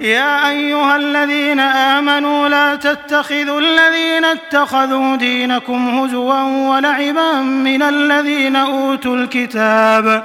يا أيها الذين آمنوا لا تتخذوا الذين اتخذوا دينكم هزوا ولعبا من الذين أوتوا الكتاب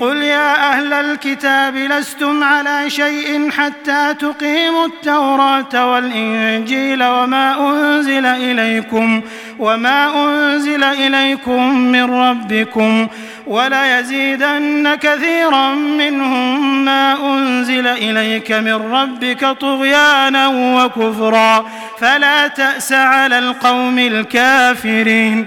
قل يا أهل الكتاب لستم على شيء حتى تقيموا التوراة والإنجيل وما أنزل إليكم وما أنزل إليكم من ربكم ولا يزيدن كثيرا منهم ما أنزل إليك من ربك طغيانا وكفرا فلا تأس على القوم الكافرين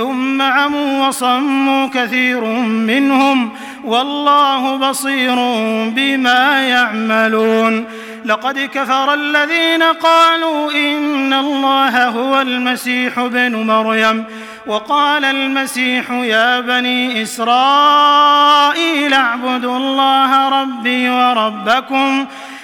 ثم عموا وصموا كثير منهم والله بصير بما يعملون لقد كفر الذين قالوا إن الله هو المسيح ابن مريم وقال المسيح يا بني إسرائيل اعبدوا الله ربي وربكم وربكم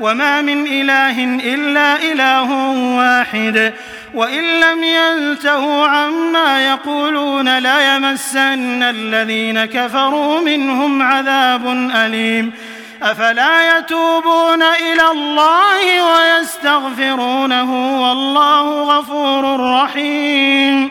وما من إله إلا إله واحد وإن لم ينتهوا عما يقولون لا يمسن الذين كفروا منهم عذاب أليم أفلا يتوبون إلى الله ويستغفرونه والله غفور رحيم